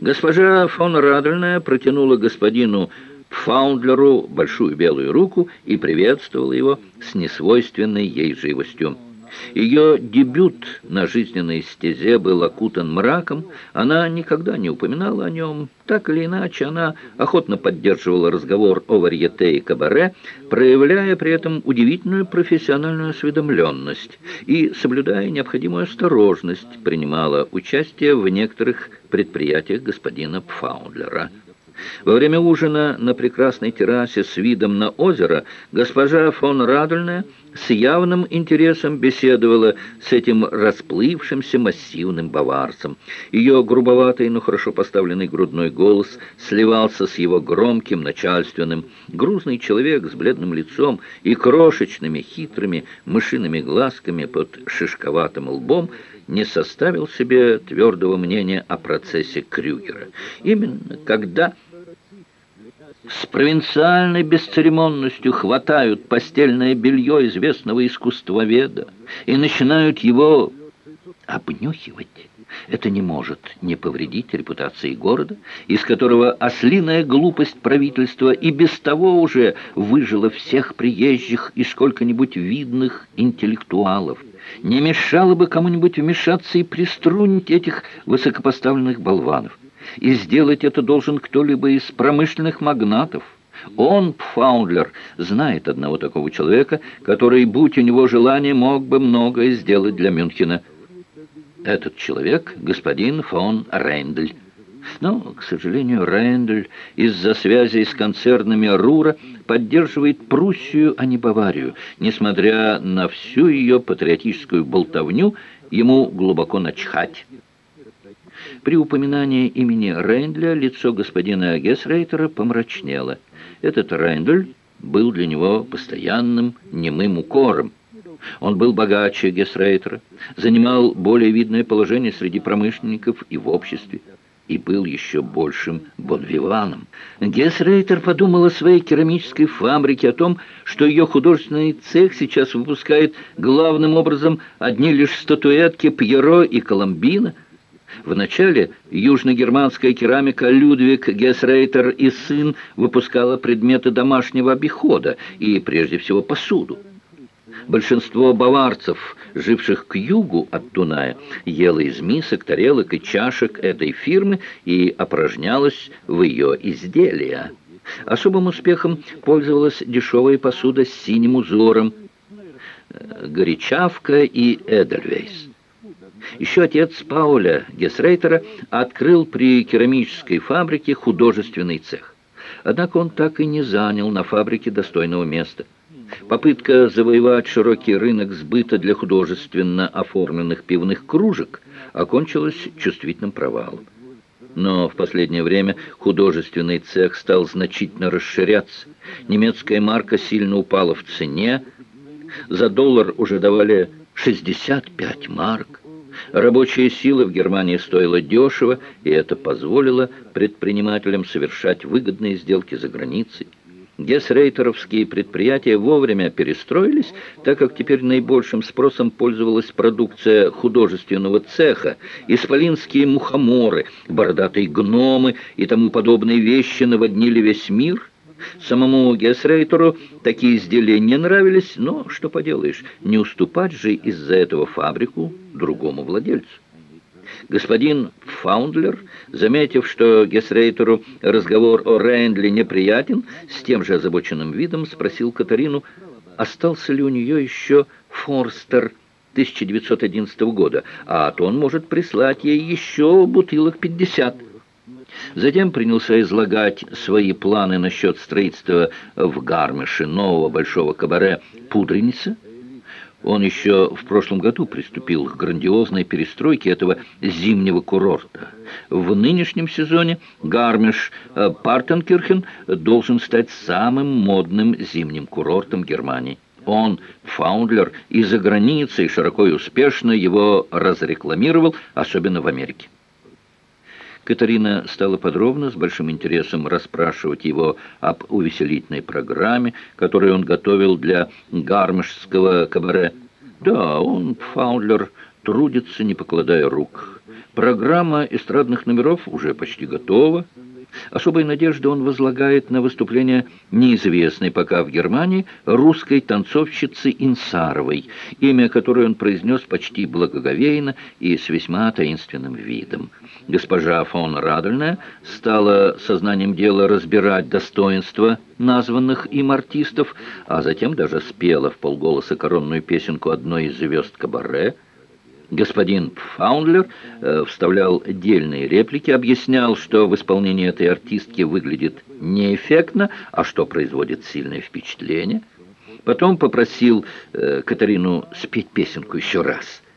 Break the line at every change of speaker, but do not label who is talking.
Госпожа фон Радельная протянула господину Фаундлеру большую белую руку и приветствовала его с несвойственной ей живостью. Ее дебют на жизненной стезе был окутан мраком, она никогда не упоминала о нем. Так или иначе, она охотно поддерживала разговор о варьете и кабаре, проявляя при этом удивительную профессиональную осведомленность и, соблюдая необходимую осторожность, принимала участие в некоторых предприятиях господина Пфаундлера. Во время ужина на прекрасной террасе с видом на озеро госпожа фон Радульная с явным интересом беседовала с этим расплывшимся массивным баварцем. Ее грубоватый, но хорошо поставленный грудной голос сливался с его громким, начальственным. Грузный человек с бледным лицом и крошечными, хитрыми мышиными глазками под шишковатым лбом не составил себе твердого мнения о процессе Крюгера. Именно когда с провинциальной бесцеремонностью хватают постельное белье известного искусствоведа и начинают его обнюхивать. Это не может не повредить репутации города, из которого ослиная глупость правительства и без того уже выжила всех приезжих и сколько-нибудь видных интеллектуалов. Не мешало бы кому-нибудь вмешаться и приструнить этих высокопоставленных болванов. И сделать это должен кто-либо из промышленных магнатов. Он, Пфаундлер, знает одного такого человека, который, будь у него желание, мог бы многое сделать для Мюнхена. Этот человек — господин фон Рейндель. Но, к сожалению, Рейндель из-за связи с концернами Рура поддерживает Пруссию, а не Баварию. Несмотря на всю ее патриотическую болтовню, ему глубоко начхать. При упоминании имени Рейндля лицо господина Гесрейтера помрачнело. Этот Рейндль был для него постоянным немым укором. Он был богаче Гесрейтера, занимал более видное положение среди промышленников и в обществе, и был еще большим бонвиваном. Гесрейтер подумал о своей керамической фабрике, о том, что ее художественный цех сейчас выпускает главным образом одни лишь статуэтки Пьеро и Коломбина – Вначале южногерманская керамика Людвиг Гесрейтер и сын выпускала предметы домашнего обихода и, прежде всего, посуду. Большинство баварцев, живших к югу от Дуная, ело из мисок, тарелок и чашек этой фирмы и опорожнялось в ее изделия. Особым успехом пользовалась дешевая посуда с синим узором, э, горячавка и эдельвейс. Еще отец Пауля Гесрейтера открыл при керамической фабрике художественный цех. Однако он так и не занял на фабрике достойного места. Попытка завоевать широкий рынок сбыта для художественно оформленных пивных кружек окончилась чувствительным провалом. Но в последнее время художественный цех стал значительно расширяться. Немецкая марка сильно упала в цене. За доллар уже давали 65 марок. Рабочая сила в Германии стоила дешево, и это позволило предпринимателям совершать выгодные сделки за границей. Гесрейтеровские предприятия вовремя перестроились, так как теперь наибольшим спросом пользовалась продукция художественного цеха, исполинские мухоморы, бородатые гномы и тому подобные вещи наводнили весь мир – Самому Гесрейтеру такие изделия не нравились, но что поделаешь, не уступать же из-за этого фабрику другому владельцу. Господин Фаундлер, заметив, что Гесрейтеру разговор о Рейндле неприятен, с тем же озабоченным видом спросил Катарину, остался ли у нее еще Форстер 1911 года, а то он может прислать ей еще бутылок 50. Затем принялся излагать свои планы насчет строительства в Гармише нового большого кабаре «Пудреница». Он еще в прошлом году приступил к грандиозной перестройке этого зимнего курорта. В нынешнем сезоне Гармиш-Партенкирхен должен стать самым модным зимним курортом Германии. Он, Фаундлер, и за границей широко и успешно его разрекламировал, особенно в Америке. Катарина стала подробно, с большим интересом расспрашивать его об увеселительной программе, которую он готовил для гармышского кабаре. Да, он, Фаундлер, трудится, не покладая рук. Программа эстрадных номеров уже почти готова. Особой надежды он возлагает на выступление неизвестной пока в Германии русской танцовщицы Инсаровой, имя которой он произнес почти благоговейно и с весьма таинственным видом. Госпожа фон Радельная стала сознанием дела разбирать достоинства названных им артистов, а затем даже спела в полголоса коронную песенку одной из звезд кабаре – Господин Фаундлер э, вставлял дельные реплики, объяснял, что в исполнении этой артистки выглядит неэффектно, а что производит сильное впечатление. Потом попросил э, Катарину спеть песенку еще раз –